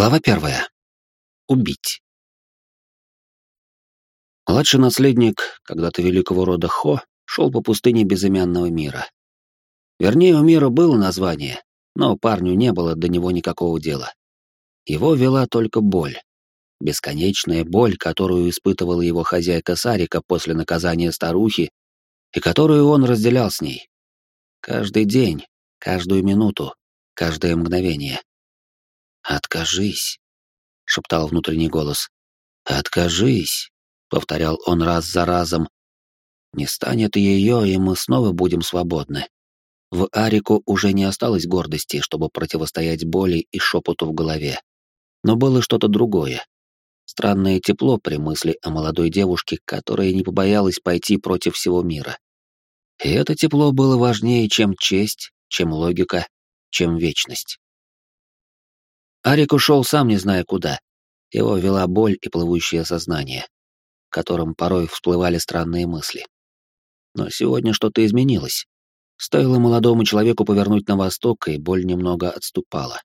Глава первая. Убить. Младший наследник когда-то великого рода Хо шел по пустыне безымянного мира. Вернее, у мира было название, но парню не было до него никакого дела. Его вела только боль. Бесконечная боль, которую испытывала его хозяйка Сарика после наказания старухи, и которую он разделял с ней. Каждый день, каждую минуту, каждое мгновение. «Откажись», — шептал внутренний голос. «Откажись», — повторял он раз за разом. «Не станет ее, и мы снова будем свободны». В Арику уже не осталось гордости, чтобы противостоять боли и шепоту в голове. Но было что-то другое. Странное тепло при мысли о молодой девушке, которая не побоялась пойти против всего мира. И это тепло было важнее, чем честь, чем логика, чем вечность. Арик ушел сам не зная куда. Его вела боль и плывущее сознание, в котором порой всплывали странные мысли. Но сегодня что-то изменилось. Стоило молодому человеку повернуть на восток, и боль немного отступала.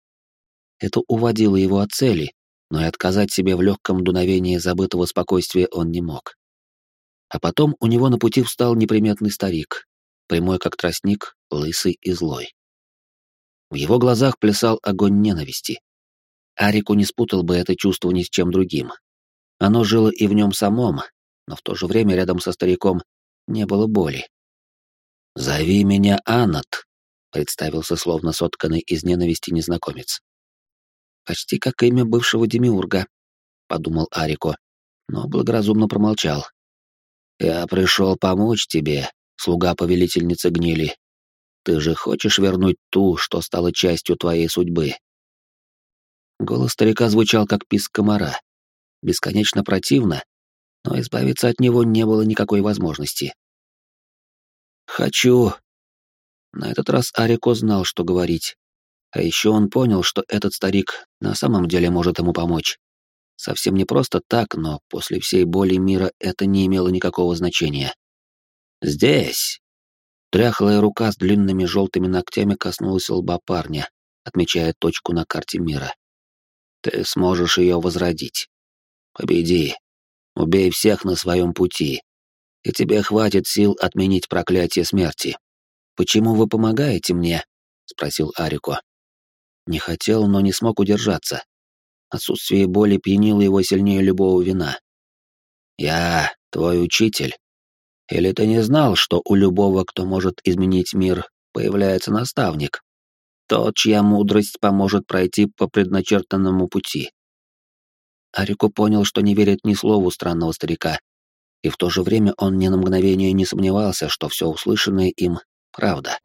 Это уводило его от цели, но и отказать себе в легком дуновении забытого спокойствия он не мог. А потом у него на пути встал неприметный старик, прямой как тростник, лысый и злой. В его глазах плясал огонь ненависти, Арику не спутал бы это чувство ни с чем другим. Оно жило и в нем самом, но в то же время рядом со стариком не было боли. «Зови меня Анат», — представился словно сотканный из ненависти незнакомец. «Почти как имя бывшего демиурга», — подумал Арико, но благоразумно промолчал. «Я пришел помочь тебе, слуга повелительницы гнили. Ты же хочешь вернуть ту, что стала частью твоей судьбы?» Голос старика звучал как писк комара. Бесконечно противно, но избавиться от него не было никакой возможности. «Хочу...» На этот раз Арико знал, что говорить. А еще он понял, что этот старик на самом деле может ему помочь. Совсем не просто так, но после всей боли мира это не имело никакого значения. «Здесь!» Тряхлая рука с длинными желтыми ногтями коснулась лба парня, отмечая точку на карте мира. Ты сможешь ее возродить. Победи. Убей всех на своем пути. И тебе хватит сил отменить проклятие смерти. Почему вы помогаете мне? спросил Арико. Не хотел, но не смог удержаться. Отсутствие боли пьянило его сильнее любого вина. Я твой учитель. Или ты не знал, что у любого, кто может изменить мир, появляется наставник? Тот, чья мудрость поможет пройти по предначертанному пути. Арику понял, что не верит ни слову странного старика, и в то же время он ни на мгновение не сомневался, что все услышанное им — правда.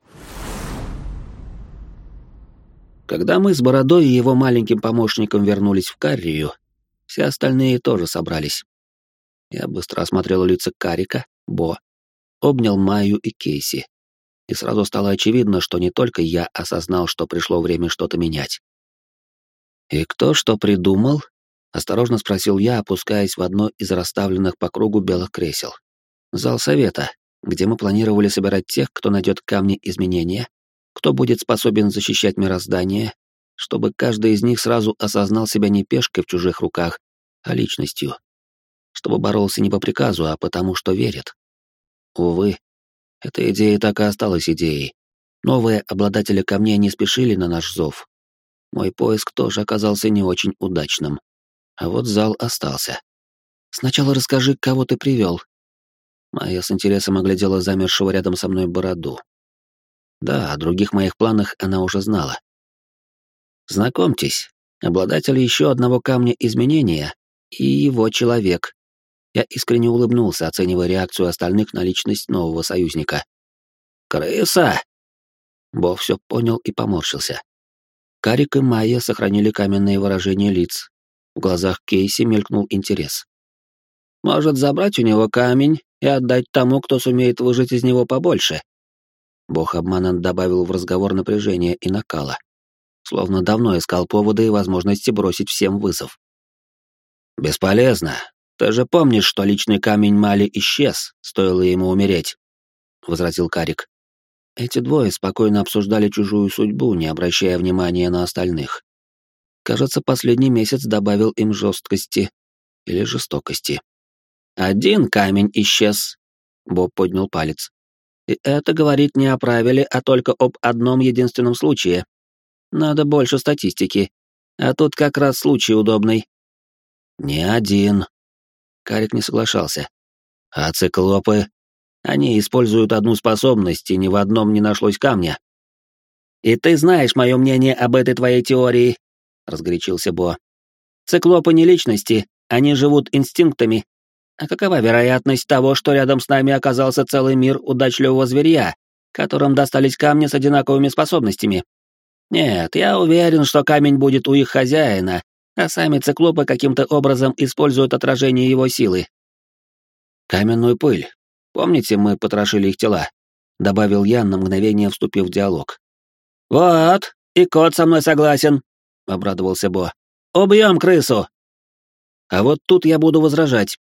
Когда мы с Бородой и его маленьким помощником вернулись в Каррию, все остальные тоже собрались. Я быстро осмотрел лица Карика, Бо, обнял Майю и Кейси, и сразу стало очевидно, что не только я осознал, что пришло время что-то менять. «И кто что придумал?» — осторожно спросил я, опускаясь в одно из расставленных по кругу белых кресел. «Зал совета, где мы планировали собирать тех, кто найдет камни изменения, кто будет способен защищать мироздание, чтобы каждый из них сразу осознал себя не пешкой в чужих руках, а личностью, чтобы боролся не по приказу, а потому что верит. Увы, эта идея так и осталась идеей. Новые обладатели камней не спешили на наш зов. Мой поиск тоже оказался не очень удачным. А вот зал остался. Сначала расскажи, кого ты привел. Майя с интересом оглядела замершего рядом со мной бороду. Да, о других моих планах она уже знала. Знакомьтесь, обладатель еще одного камня изменения и его человек, я искренне улыбнулся, оценивая реакцию остальных на личность нового союзника. «Крыса!» Бо все понял и поморщился. Карик и Майя сохранили каменные выражения лиц. В глазах Кейси мелькнул интерес. «Может, забрать у него камень и отдать тому, кто сумеет выжить из него побольше?» Бог обмана добавил в разговор напряжения и накала. Словно давно искал поводы и возможности бросить всем вызов. «Бесполезно. «Ты же помнишь, что личный камень Мали исчез, стоило ему умереть», — возразил Карик. Эти двое спокойно обсуждали чужую судьбу, не обращая внимания на остальных. Кажется, последний месяц добавил им жесткости или жестокости. «Один камень исчез», — Боб поднял палец. «И это говорит не о правиле, а только об одном единственном случае. Надо больше статистики. А тут как раз случай удобный». «Не один». Карик не соглашался. «А циклопы? Они используют одну способность, и ни в одном не нашлось камня». «И ты знаешь мое мнение об этой твоей теории», — разгорячился Бо. «Циклопы не личности, они живут инстинктами. А какова вероятность того, что рядом с нами оказался целый мир удачливого зверя, которым достались камни с одинаковыми способностями? Нет, я уверен, что камень будет у их хозяина, а сами циклопы каким-то образом используют отражение его силы. Каменную пыль. Помните, мы потрошили их тела? Добавил я, на мгновение вступив в диалог. «Вот, и кот со мной согласен», — обрадовался Бо. «Убьем крысу!» А вот тут я буду возражать.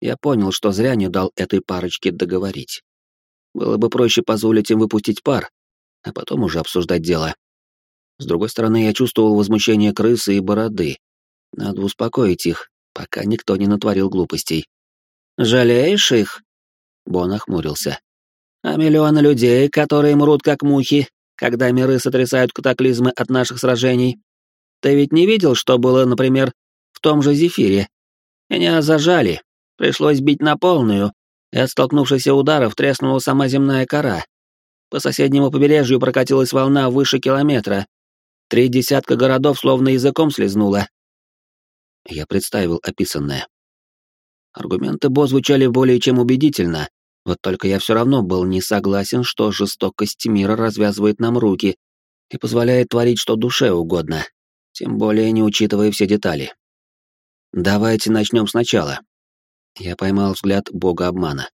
Я понял, что зря не дал этой парочке договорить. Было бы проще позволить им выпустить пар, а потом уже обсуждать дело. С другой стороны, я чувствовал возмущение крысы и бороды. Надо успокоить их, пока никто не натворил глупостей. «Жалеешь их?» Бон охмурился. «А миллионы людей, которые мрут как мухи, когда миры сотрясают катаклизмы от наших сражений. Ты ведь не видел, что было, например, в том же Зефире? Меня зажали, пришлось бить на полную, и от столкнувшихся ударов треснула сама земная кора. По соседнему побережью прокатилась волна выше километра. Три десятка городов словно языком слезнуло. Я представил описанное. Аргументы Бо звучали более чем убедительно, вот только я все равно был не согласен, что жестокость мира развязывает нам руки и позволяет творить что душе угодно, тем более не учитывая все детали. Давайте начнем сначала. Я поймал взгляд бога обмана.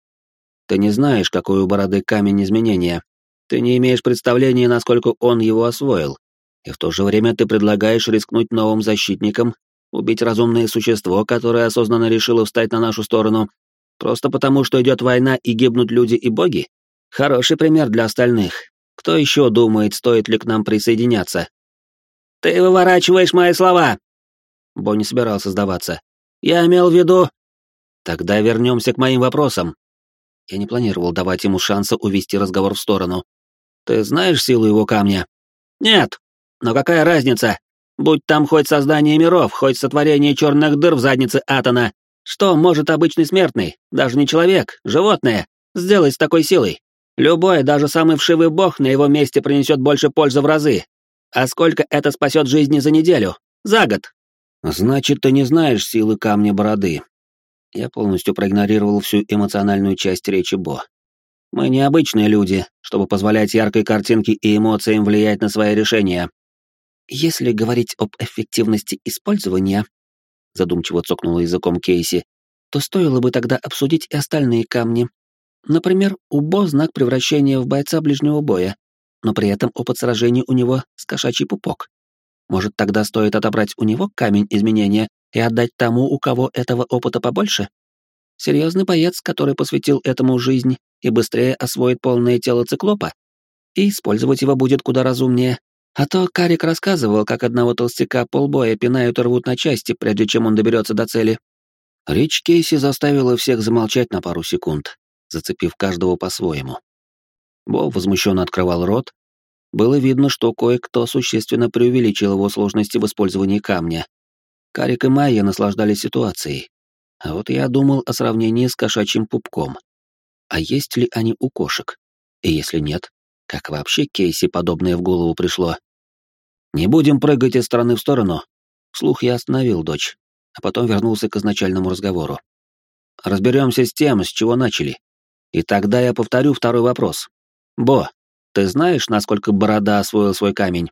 Ты не знаешь, какой у бороды камень изменения. Ты не имеешь представления, насколько он его освоил. И в то же время ты предлагаешь рискнуть новым защитникам, убить разумное существо, которое осознанно решило встать на нашу сторону, Просто потому, что идет война и гибнут люди и боги? Хороший пример для остальных. Кто еще думает, стоит ли к нам присоединяться? Ты выворачиваешь мои слова. Бо не собирался сдаваться. Я имел в виду... Тогда вернемся к моим вопросам. Я не планировал давать ему шанса увести разговор в сторону. Ты знаешь силу его камня? Нет. Но какая разница? Будь там хоть создание миров, хоть сотворение черных дыр в заднице Атона, что может обычный смертный, даже не человек, животное, сделать с такой силой? Любой, даже самый вшивый бог на его месте принесет больше пользы в разы. А сколько это спасет жизни за неделю? За год? Значит, ты не знаешь силы камня бороды. Я полностью проигнорировал всю эмоциональную часть речи Бо. Мы не обычные люди, чтобы позволять яркой картинке и эмоциям влиять на свои решения. Если говорить об эффективности использования, задумчиво цокнула языком Кейси, то стоило бы тогда обсудить и остальные камни. Например, у Бо знак превращения в бойца ближнего боя, но при этом опыт сражений у него с кошачий пупок. Может, тогда стоит отобрать у него камень изменения и отдать тому, у кого этого опыта побольше? Серьезный боец, который посвятил этому жизнь и быстрее освоит полное тело циклопа? И использовать его будет куда разумнее, а то Карик рассказывал, как одного толстяка полбоя пинают и рвут на части, прежде чем он доберется до цели. Речь Кейси заставила всех замолчать на пару секунд, зацепив каждого по-своему. Бо возмущенно открывал рот. Было видно, что кое-кто существенно преувеличил его сложности в использовании камня. Карик и Майя наслаждались ситуацией. А вот я думал о сравнении с кошачьим пупком. А есть ли они у кошек? И если нет, как вообще Кейси подобное в голову пришло? «Не будем прыгать из стороны в сторону». Вслух я остановил дочь, а потом вернулся к изначальному разговору. Разберемся с тем, с чего начали. И тогда я повторю второй вопрос. Бо, ты знаешь, насколько Борода освоил свой камень?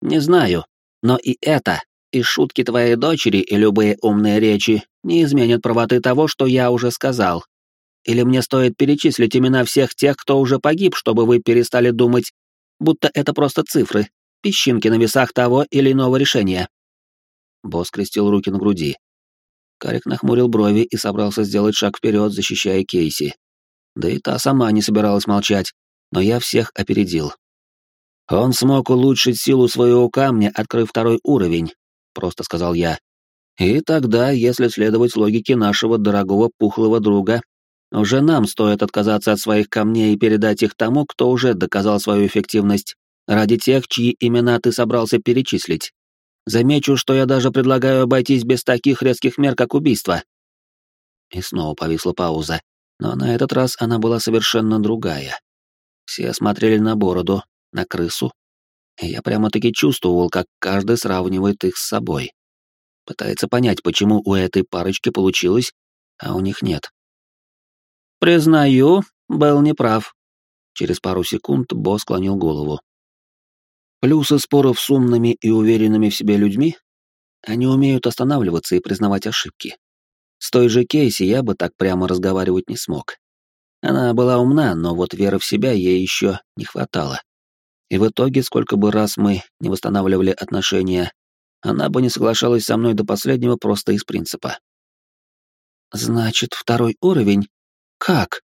Не знаю, но и это, и шутки твоей дочери, и любые умные речи не изменят правоты того, что я уже сказал. Или мне стоит перечислить имена всех тех, кто уже погиб, чтобы вы перестали думать, будто это просто цифры, песчинки на весах того или иного решения. Босс крестил руки на груди. Карик нахмурил брови и собрался сделать шаг вперед, защищая Кейси. Да и та сама не собиралась молчать, но я всех опередил. Он смог улучшить силу своего камня, открыв второй уровень. просто сказал я. И тогда, если следовать логике нашего дорогого пухлого друга, уже нам стоит отказаться от своих камней и передать их тому, кто уже доказал свою эффективность, ради тех, чьи имена ты собрался перечислить. Замечу, что я даже предлагаю обойтись без таких резких мер, как убийство. И снова повисла пауза, но на этот раз она была совершенно другая. Все смотрели на бороду, на крысу, и я прямо-таки чувствовал, как каждый сравнивает их с собой. Пытается понять, почему у этой парочки получилось, а у них нет. «Признаю, был неправ». Через пару секунд босс склонил голову. Плюсы споров с умными и уверенными в себе людьми — они умеют останавливаться и признавать ошибки. С той же Кейси я бы так прямо разговаривать не смог. Она была умна, но вот веры в себя ей еще не хватало. И в итоге, сколько бы раз мы не восстанавливали отношения, она бы не соглашалась со мной до последнего просто из принципа. «Значит, второй уровень? Как?»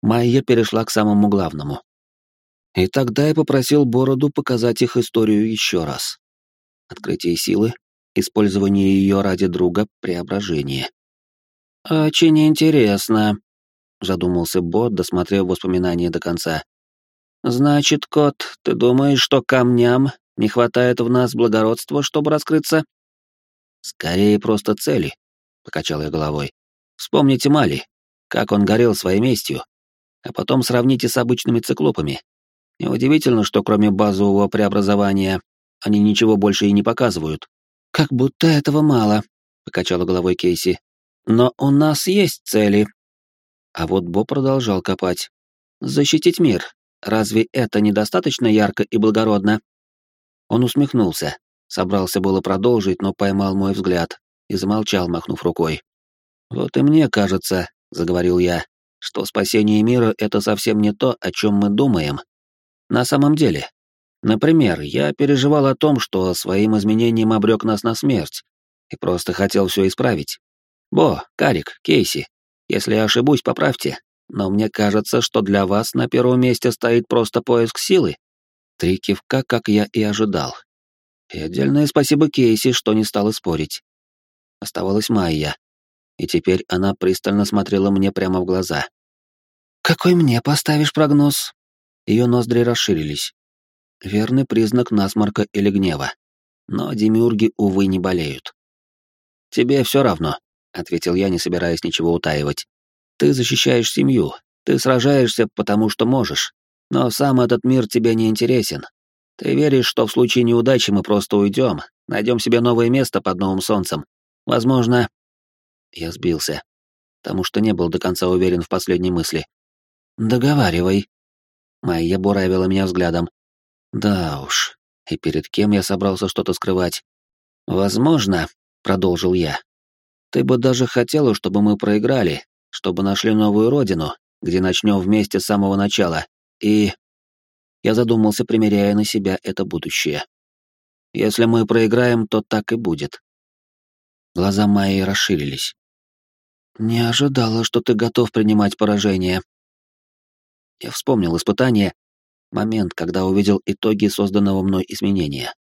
Майя перешла к самому главному. И тогда я попросил Бороду показать их историю еще раз. Открытие силы, использование ее ради друга, преображение. «Очень интересно», — задумался Бот, досмотрев воспоминания до конца. «Значит, кот, ты думаешь, что камням не хватает в нас благородства, чтобы раскрыться?» «Скорее просто цели», — покачал я головой. «Вспомните Мали, как он горел своей местью, а потом сравните с обычными циклопами. Неудивительно, что кроме базового преобразования они ничего больше и не показывают. «Как будто этого мало», — покачала головой Кейси. «Но у нас есть цели». А вот Бо продолжал копать. «Защитить мир. Разве это недостаточно ярко и благородно?» Он усмехнулся, собрался было продолжить, но поймал мой взгляд и замолчал, махнув рукой. «Вот и мне кажется», — заговорил я, — «что спасение мира — это совсем не то, о чем мы думаем, на самом деле. Например, я переживал о том, что своим изменением обрек нас на смерть, и просто хотел все исправить. Бо, Карик, Кейси, если я ошибусь, поправьте, но мне кажется, что для вас на первом месте стоит просто поиск силы. Три кивка, как я и ожидал. И отдельное спасибо Кейси, что не стала спорить. Оставалась Майя, и теперь она пристально смотрела мне прямо в глаза. «Какой мне поставишь прогноз?» Ее ноздри расширились. Верный признак насморка или гнева. Но демиурги, увы, не болеют. «Тебе все равно», — ответил я, не собираясь ничего утаивать. «Ты защищаешь семью, ты сражаешься, потому что можешь. Но сам этот мир тебе не интересен. Ты веришь, что в случае неудачи мы просто уйдем, найдем себе новое место под новым солнцем. Возможно...» Я сбился, потому что не был до конца уверен в последней мысли. «Договаривай», Майя буравила меня взглядом. Да уж, и перед кем я собрался что-то скрывать? Возможно, продолжил я. Ты бы даже хотела, чтобы мы проиграли, чтобы нашли новую родину, где начнем вместе с самого начала. И я задумался, примеряя на себя это будущее. Если мы проиграем, то так и будет. Глаза Майи расширились. Не ожидала, что ты готов принимать поражение, я вспомнил испытание, момент, когда увидел итоги созданного мной изменения.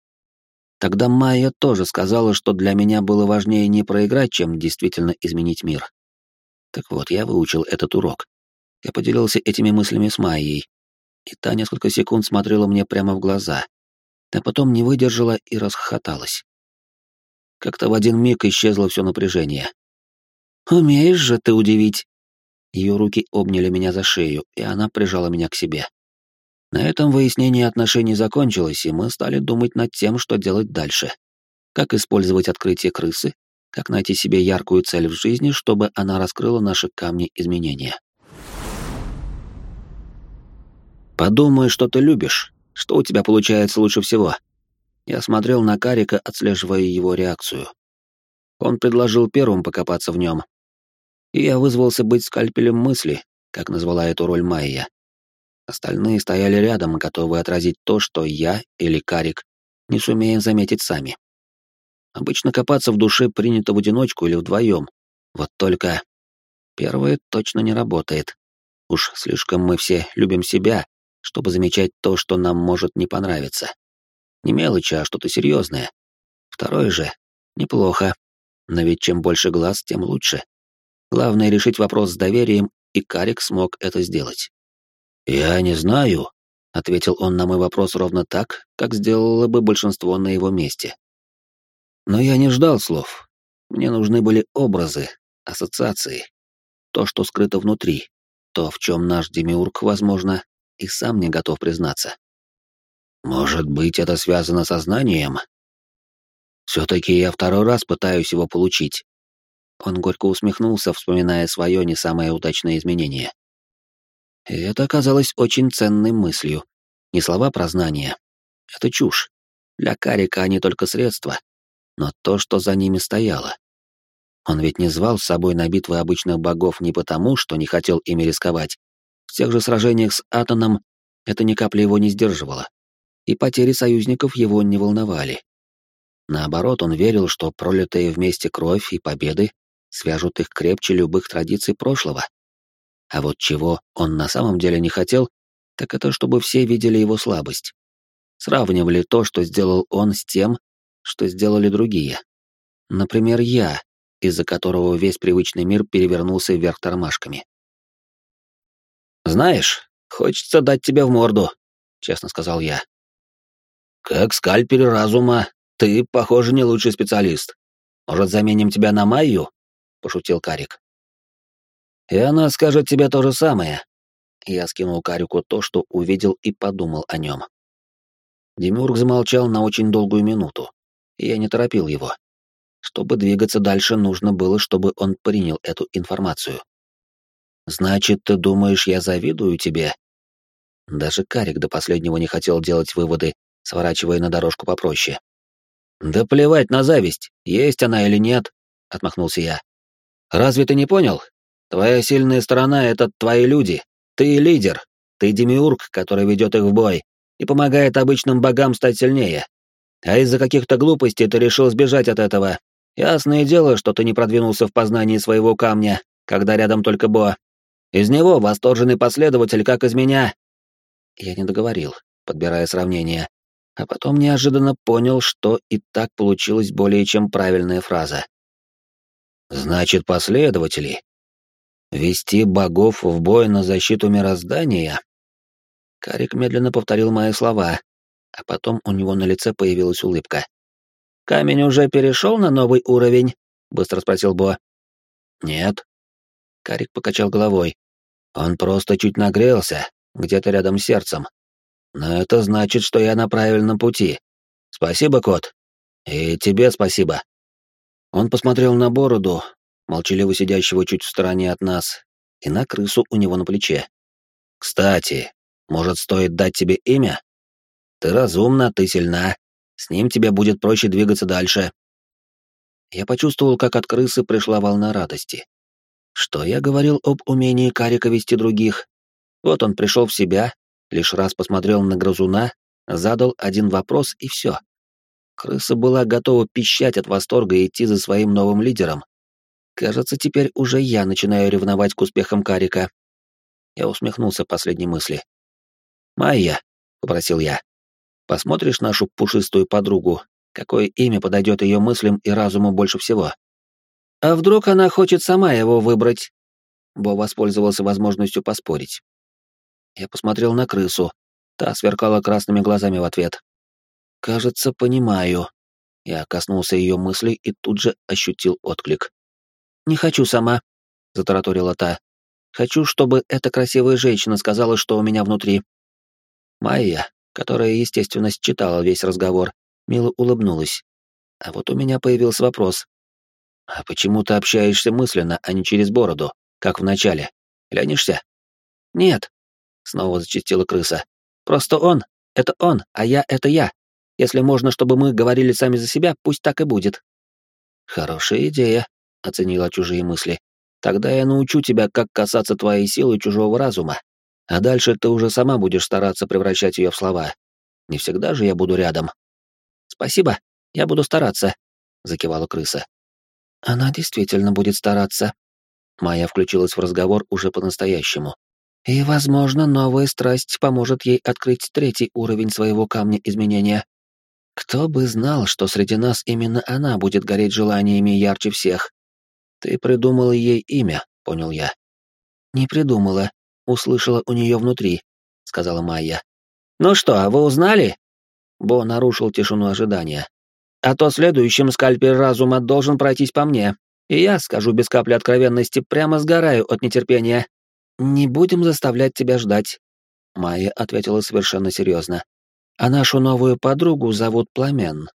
Тогда Майя тоже сказала, что для меня было важнее не проиграть, чем действительно изменить мир. Так вот, я выучил этот урок. Я поделился этими мыслями с Майей, и та несколько секунд смотрела мне прямо в глаза, а потом не выдержала и расхохоталась. Как-то в один миг исчезло все напряжение. «Умеешь же ты удивить!» Ее руки обняли меня за шею, и она прижала меня к себе. На этом выяснение отношений закончилось, и мы стали думать над тем, что делать дальше. Как использовать открытие крысы, как найти себе яркую цель в жизни, чтобы она раскрыла наши камни изменения. «Подумай, что ты любишь, что у тебя получается лучше всего». Я смотрел на Карика, отслеживая его реакцию. Он предложил первым покопаться в нем, и я вызвался быть скальпелем мысли, как назвала эту роль Майя. Остальные стояли рядом, готовые отразить то, что я или Карик не сумеем заметить сами. Обычно копаться в душе принято в одиночку или вдвоем. Вот только первое точно не работает. Уж слишком мы все любим себя, чтобы замечать то, что нам может не понравиться. Не мелочи, а что-то серьезное. Второе же Неплохо. Но ведь чем больше глаз, тем лучше. Главное решить вопрос с доверием, и Карик смог это сделать. «Я не знаю», — ответил он на мой вопрос ровно так, как сделало бы большинство на его месте. Но я не ждал слов. Мне нужны были образы, ассоциации, то, что скрыто внутри, то, в чем наш Демиург, возможно, и сам не готов признаться. Может быть, это связано со знанием? Все-таки я второй раз пытаюсь его получить. Он горько усмехнулся, вспоминая свое не самое удачное изменение. И это оказалось очень ценной мыслью. Не слова про знания. Это чушь. Для Карика они только средства. Но то, что за ними стояло. Он ведь не звал с собой на битвы обычных богов не потому, что не хотел ими рисковать. В тех же сражениях с Атоном это ни капли его не сдерживало. И потери союзников его не волновали. Наоборот, он верил, что пролитые вместе кровь и победы свяжут их крепче любых традиций прошлого. А вот чего он на самом деле не хотел, так это чтобы все видели его слабость. Сравнивали то, что сделал он, с тем, что сделали другие. Например, я, из-за которого весь привычный мир перевернулся вверх тормашками. «Знаешь, хочется дать тебе в морду», — честно сказал я. «Как скальпель разума, ты, похоже, не лучший специалист. Может, заменим тебя на Майю?» — пошутил Карик. «И она скажет тебе то же самое». Я скинул Карику то, что увидел и подумал о нем. Демиург замолчал на очень долгую минуту, я не торопил его. Чтобы двигаться дальше, нужно было, чтобы он принял эту информацию. «Значит, ты думаешь, я завидую тебе?» Даже Карик до последнего не хотел делать выводы, сворачивая на дорожку попроще. «Да плевать на зависть, есть она или нет», — отмахнулся я. «Разве ты не понял? Твоя сильная сторона — это твои люди. Ты лидер. Ты демиург, который ведет их в бой и помогает обычным богам стать сильнее. А из-за каких-то глупостей ты решил сбежать от этого, Ясное дело, что ты не продвинулся в познании своего камня, когда рядом только Бо. Из него восторженный последователь, как из меня. Я не договорил, подбирая сравнение, а потом неожиданно понял, что и так получилась более чем правильная фраза. Значит, последователи. Вести богов в бой на защиту мироздания? Карик медленно повторил мои слова, а потом у него на лице появилась улыбка. «Камень уже перешел на новый уровень?» — быстро спросил Бо. «Нет». Карик покачал головой. «Он просто чуть нагрелся, где-то рядом с сердцем. Но это значит, что я на правильном пути. Спасибо, кот. И тебе спасибо». Он посмотрел на бороду, молчаливо сидящего чуть в стороне от нас, и на крысу у него на плече. «Кстати, может, стоит дать тебе имя? Ты разумна, ты сильна, с ним тебе будет проще двигаться дальше. Я почувствовал, как от крысы пришла волна радости. Что я говорил об умении Карика вести других? Вот он пришел в себя, лишь раз посмотрел на грызуна, задал один вопрос и все. Крыса была готова пищать от восторга и идти за своим новым лидером. Кажется, теперь уже я начинаю ревновать к успехам Карика. Я усмехнулся последней мысли. «Майя», — попросил я, Посмотришь нашу пушистую подругу, какое имя подойдет ее мыслям и разуму больше всего. А вдруг она хочет сама его выбрать? Бо воспользовался возможностью поспорить. Я посмотрел на крысу. Та сверкала красными глазами в ответ. «Кажется, понимаю». Я коснулся ее мыслей и тут же ощутил отклик. «Не хочу сама», — затараторила та. «Хочу, чтобы эта красивая женщина сказала, что у меня внутри». «Майя, которая, естественно, считала весь разговор, мило улыбнулась. А вот у меня появился вопрос. «А почему ты общаешься мысленно, а не через бороду, как в начале? Ленишься?» «Нет», — снова зачастила крыса. «Просто он — это он, а я — это я. Если можно, чтобы мы говорили сами за себя, пусть так и будет». «Хорошая идея», — оценила чужие мысли. «Тогда я научу тебя, как касаться твоей силы чужого разума, а дальше ты уже сама будешь стараться превращать ее в слова. Не всегда же я буду рядом. Спасибо, я буду стараться, закивала крыса. Она действительно будет стараться. Майя включилась в разговор уже по-настоящему. И, возможно, новая страсть поможет ей открыть третий уровень своего камня изменения. Кто бы знал, что среди нас именно она будет гореть желаниями ярче всех. Ты придумала ей имя, понял я. Не придумала, услышала у нее внутри, сказала Майя. Ну что, вы узнали? Бо нарушил тишину ожидания. А то следующим скальпель разума должен пройтись по мне. И я, скажу без капли откровенности, прямо сгораю от нетерпения. Не будем заставлять тебя ждать. Майя ответила совершенно серьезно. А нашу новую подругу зовут Пламен.